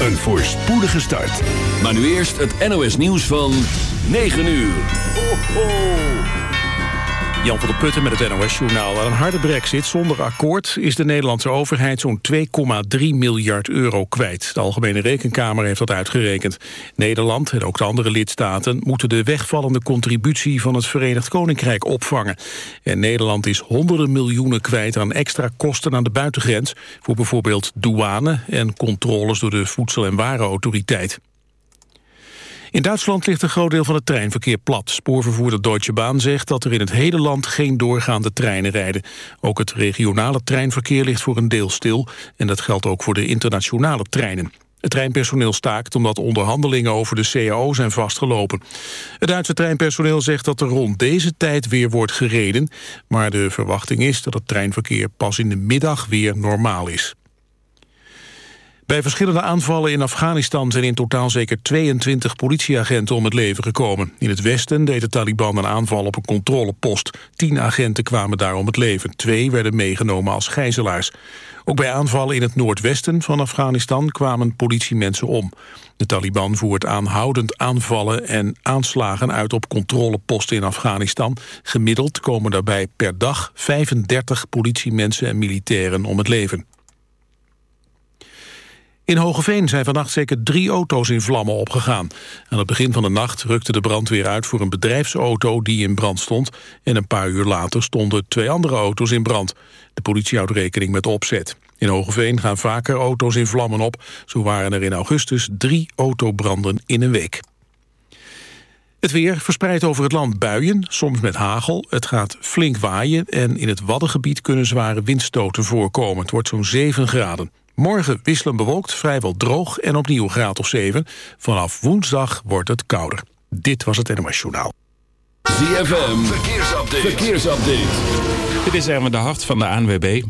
Een voorspoedige start. Maar nu eerst het NOS nieuws van 9 uur. Ho, ho. Jan van der Putten met het NOS-journaal. Aan een harde brexit zonder akkoord is de Nederlandse overheid zo'n 2,3 miljard euro kwijt. De Algemene Rekenkamer heeft dat uitgerekend. Nederland en ook de andere lidstaten moeten de wegvallende contributie van het Verenigd Koninkrijk opvangen. En Nederland is honderden miljoenen kwijt aan extra kosten aan de buitengrens voor bijvoorbeeld douane en controles door de Voedsel- en Warenautoriteit. In Duitsland ligt een groot deel van het treinverkeer plat. Spoorvervoerder Deutsche Bahn zegt dat er in het hele land geen doorgaande treinen rijden. Ook het regionale treinverkeer ligt voor een deel stil... en dat geldt ook voor de internationale treinen. Het treinpersoneel staakt omdat onderhandelingen over de CAO zijn vastgelopen. Het Duitse treinpersoneel zegt dat er rond deze tijd weer wordt gereden... maar de verwachting is dat het treinverkeer pas in de middag weer normaal is. Bij verschillende aanvallen in Afghanistan zijn in totaal zeker 22 politieagenten om het leven gekomen. In het westen deed de Taliban een aanval op een controlepost. Tien agenten kwamen daar om het leven. Twee werden meegenomen als gijzelaars. Ook bij aanvallen in het noordwesten van Afghanistan kwamen politiemensen om. De Taliban voert aanhoudend aanvallen en aanslagen uit op controleposten in Afghanistan. Gemiddeld komen daarbij per dag 35 politiemensen en militairen om het leven. In Hogeveen zijn vannacht zeker drie auto's in vlammen opgegaan. Aan het begin van de nacht rukte de brandweer uit voor een bedrijfsauto die in brand stond. En een paar uur later stonden twee andere auto's in brand. De politie houdt rekening met opzet. In Hogeveen gaan vaker auto's in vlammen op. Zo waren er in augustus drie autobranden in een week. Het weer verspreidt over het land buien, soms met hagel. Het gaat flink waaien en in het Waddengebied kunnen zware windstoten voorkomen. Het wordt zo'n 7 graden. Morgen wisselen bewolkt, vrijwel droog en opnieuw een graad of 7. Vanaf woensdag wordt het kouder. Dit was het NOS Journaal. ZFM, verkeersupdate. verkeersupdate. Dit is Erwin de Hart van de ANWB.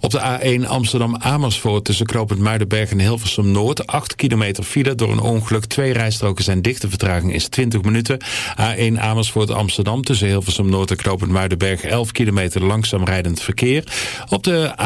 Op de A1 Amsterdam-Amersfoort tussen Knopend Muidenberg en Hilversum Noord. 8 kilometer file door een ongeluk. Twee rijstroken zijn dicht. De vertraging is 20 minuten. A1 Amersfoort-Amsterdam tussen Hilversum Noord en Knopend Muidenberg. 11 kilometer langzaam rijdend verkeer. Op de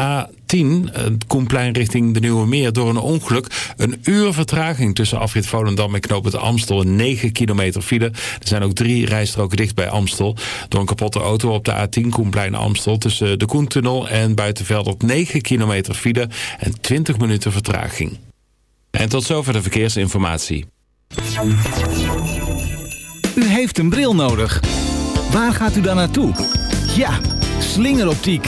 A10 het Koenplein richting de Nieuwe Meer door een ongeluk. Een uur vertraging tussen afrit Volendam en Knopend Amstel. 9 kilometer file. Er zijn ook drie rijstroken dicht bij Amstel. Door een kapotte auto op de A10 Koenplein Amstel tussen de Koentunnel en Buitenveld op 9 kilometer file en 20 minuten vertraging. En tot zover de verkeersinformatie. U heeft een bril nodig. Waar gaat u dan naartoe? Ja, slingeroptiek.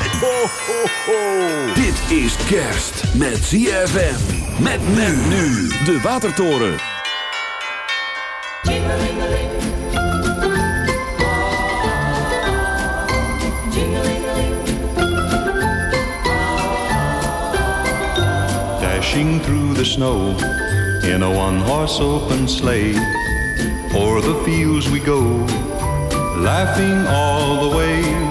Dit is kerst met ZFM. Met men nu. De Watertoren. Dashing through the snow in a one-horse open sleigh. O'er the fields we go, laughing all the way.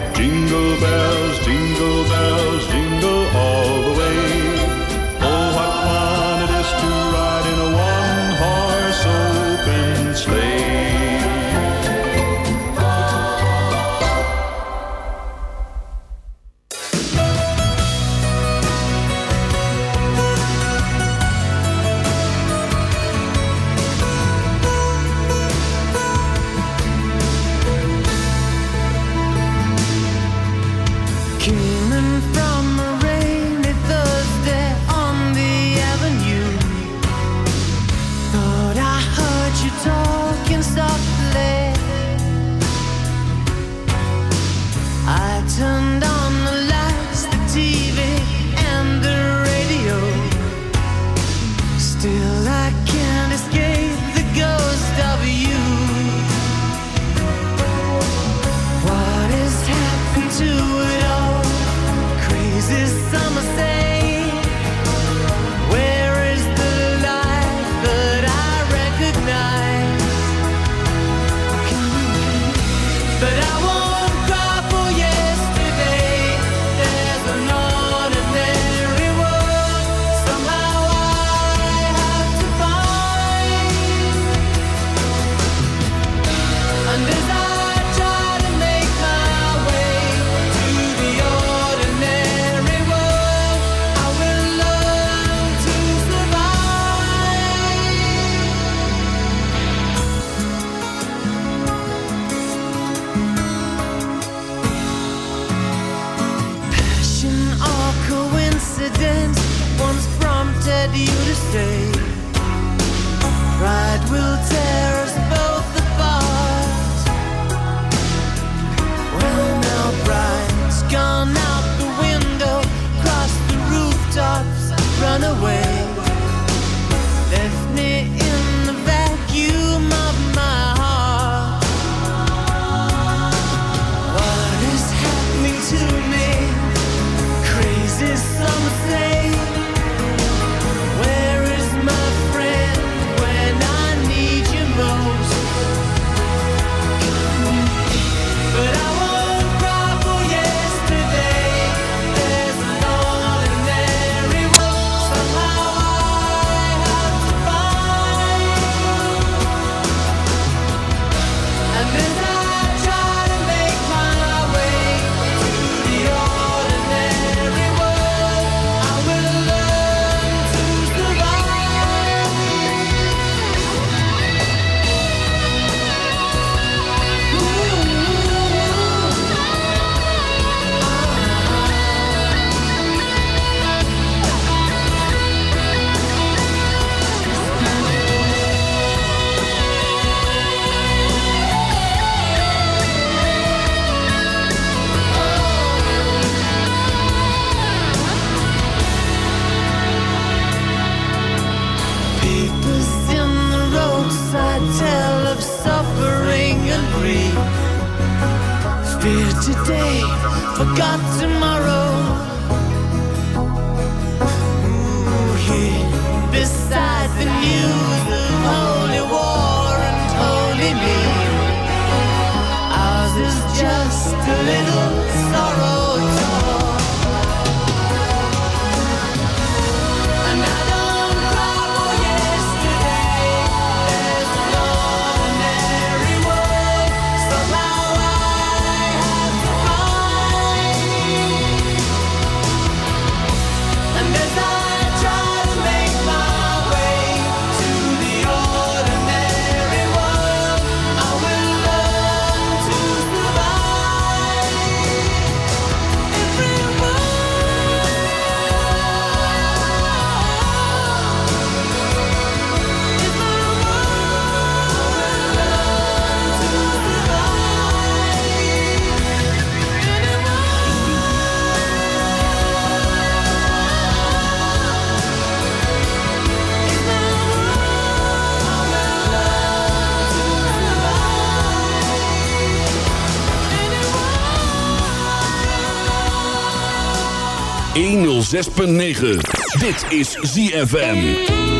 Jingle bells, jingle bells, jingle Dit is ZFM.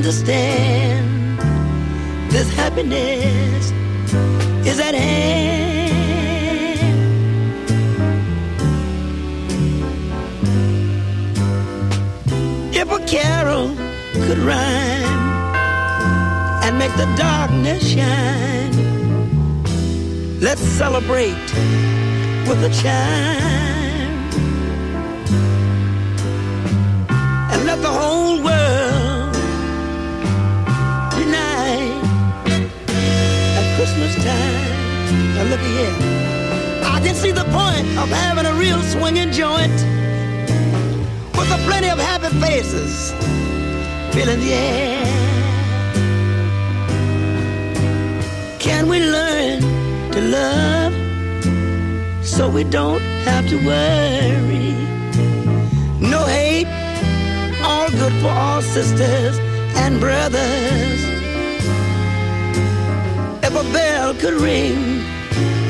Understand this happiness is at hand. If a carol could rhyme and make the darkness shine, let's celebrate with a chime look here, I can see the point of having a real swinging joint with a plenty of happy faces filling the air. Can we learn to love so we don't have to worry? No hate, all good for all sisters and brothers. If a bell could ring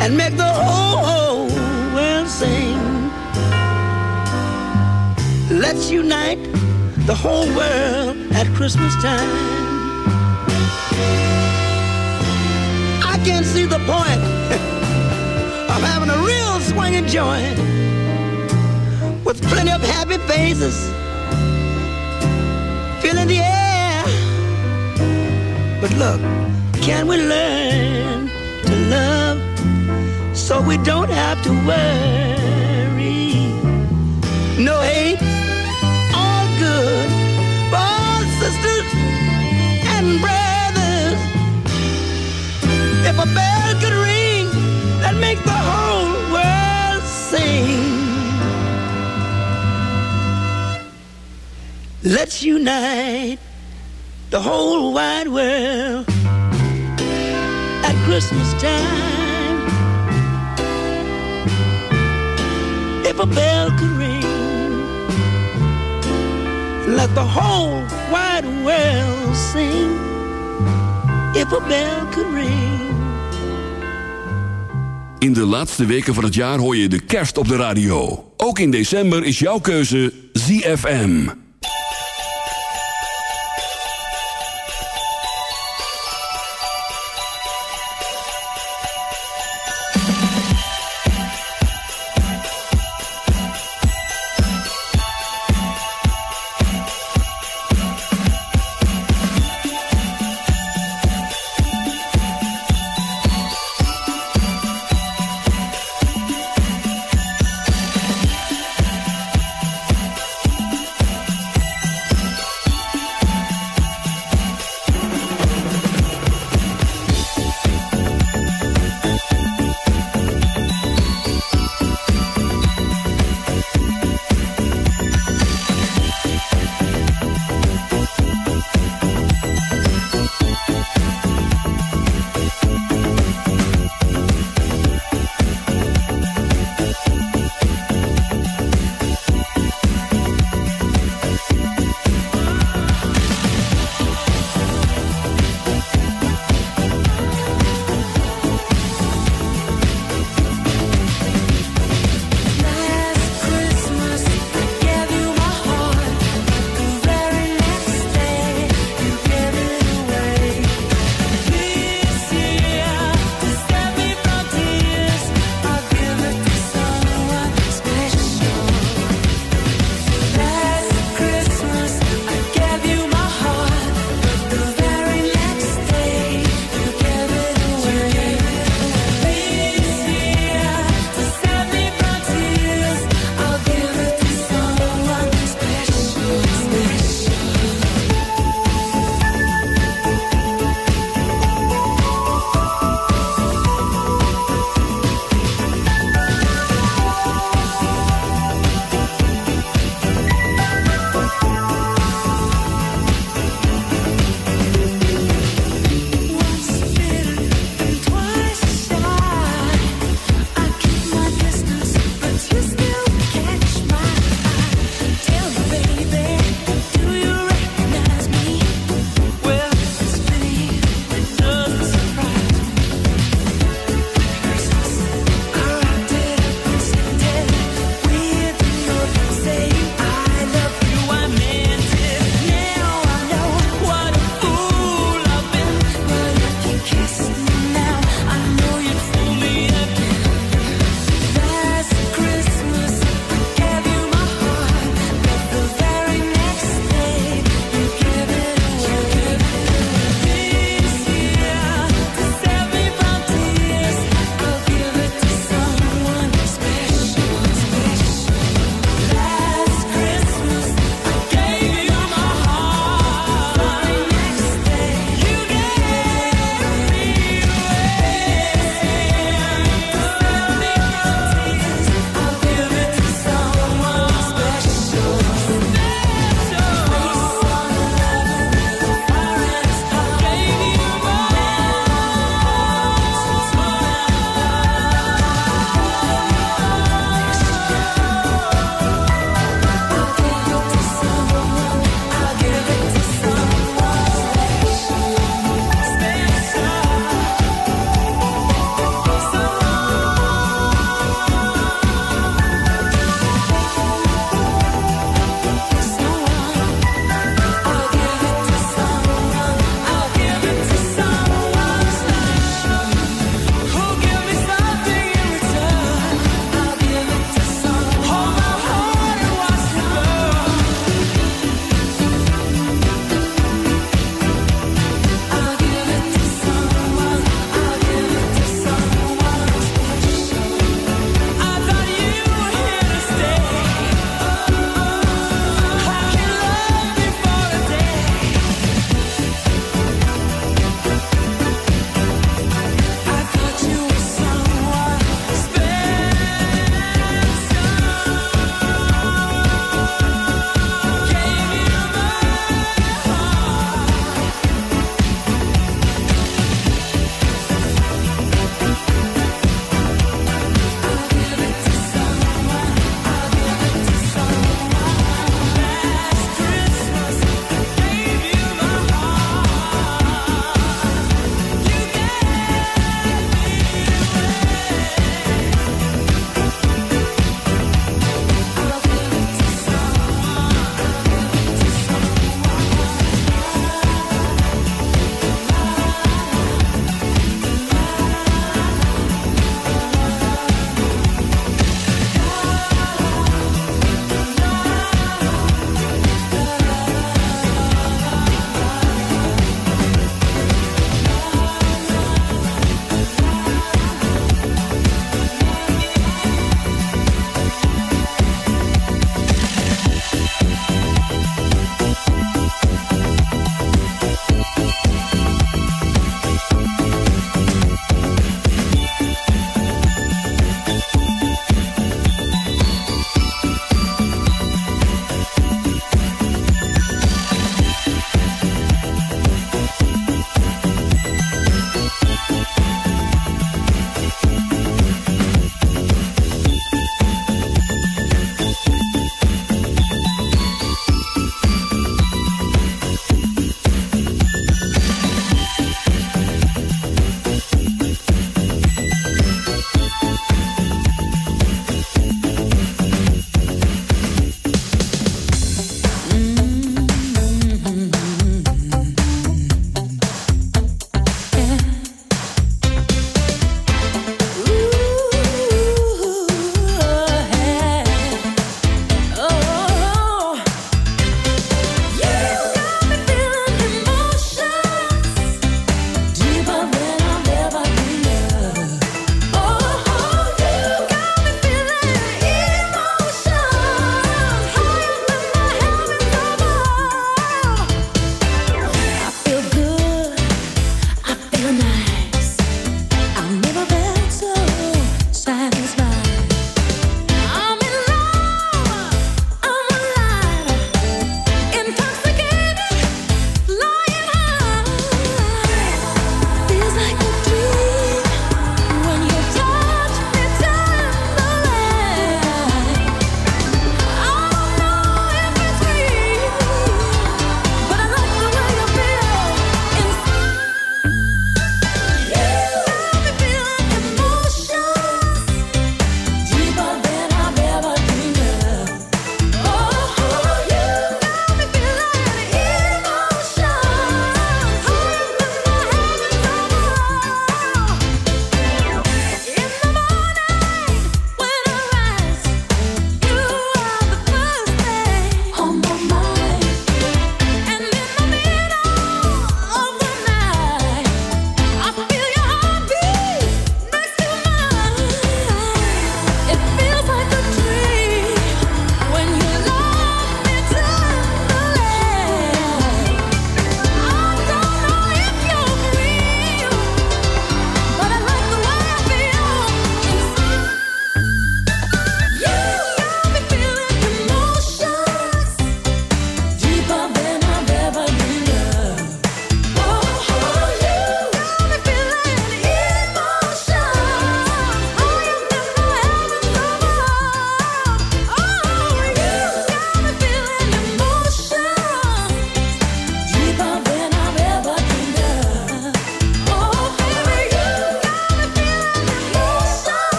and make the whole world sing, let's unite the whole world at Christmas time. I can't see the point of having a real swinging joint with plenty of happy faces filling the air. But look, can we learn to love so we don't have to worry? No hate, all good all sisters and brothers. If a bell could ring and make the whole world sing. Let's unite the whole wide world at Christmas time. Bell ring, let the whole wide world sing. If a bell ring. In de laatste weken van het jaar hoor je de kerst op de radio. Ook in december is jouw keuze ZFM.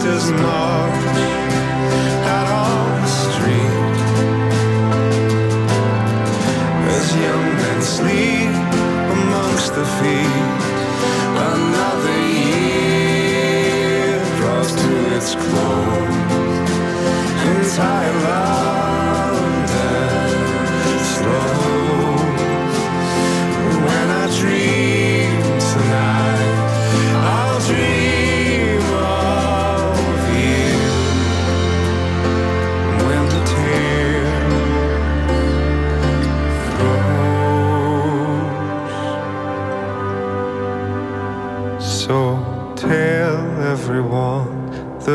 just as much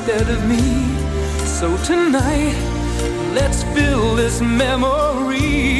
instead of me. So tonight, let's fill this memory.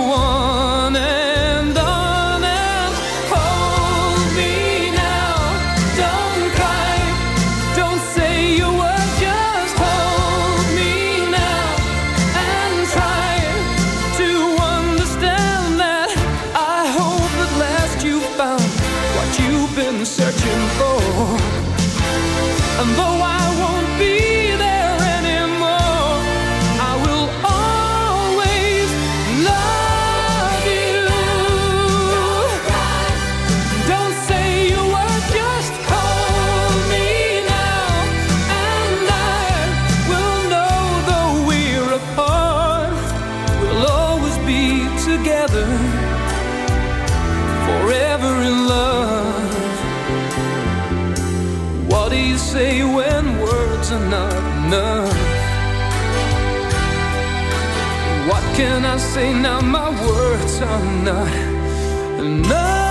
words are not enough.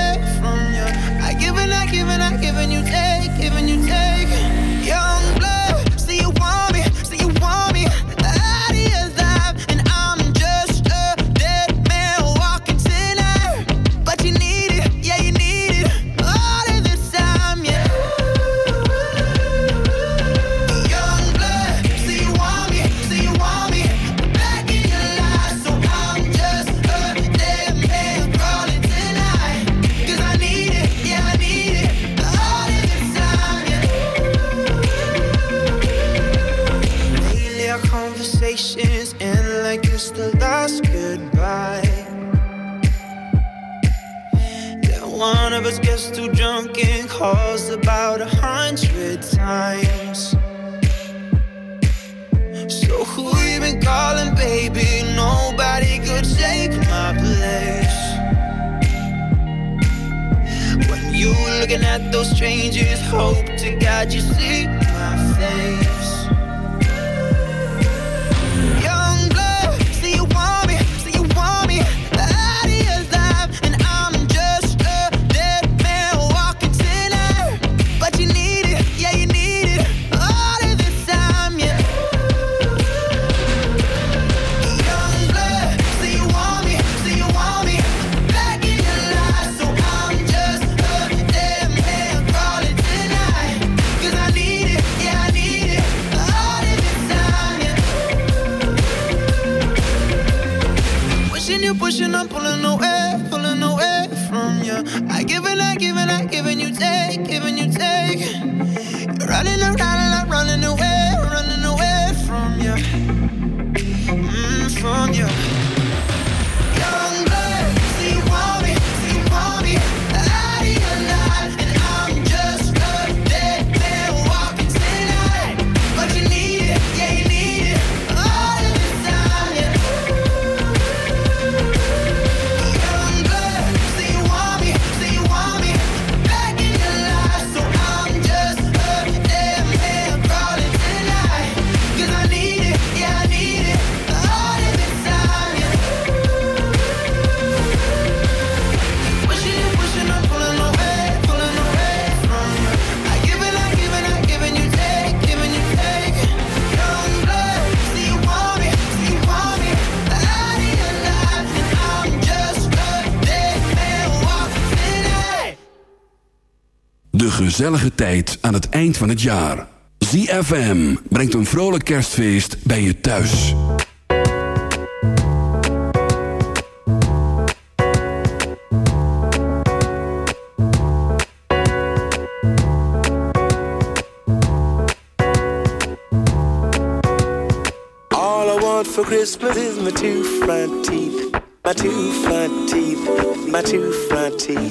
Giving, I giving you take, giving you take. at those strangers. Hope to God you see gezellige tijd aan het eind van het jaar. ZFM brengt een vrolijk kerstfeest bij je thuis. All I want for Christmas is my two front teeth. My two front teeth. My two front teeth.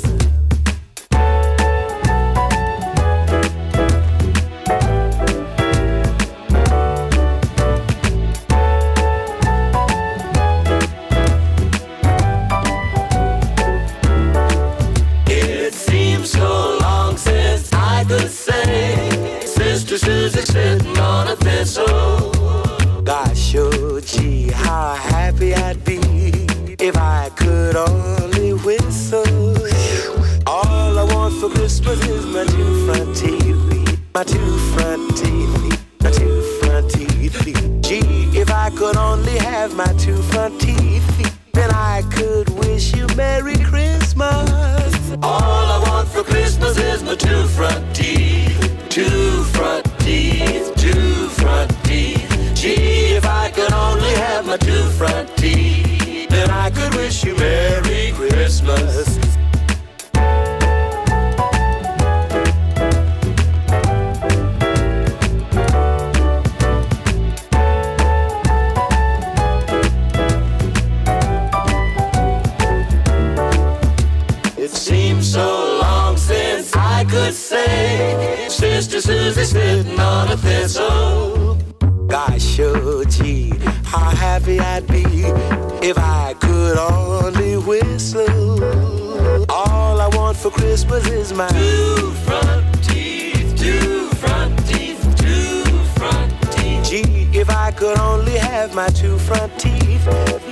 have my two front teeth,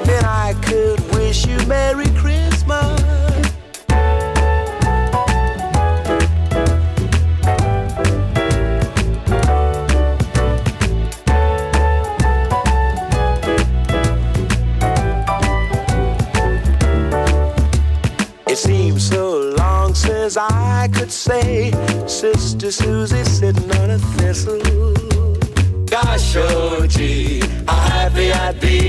then I could wish you Merry Christmas. It seems so long since I could say, Sister Susie sitting on a thistle. Gosh, oh, gee. Madrid.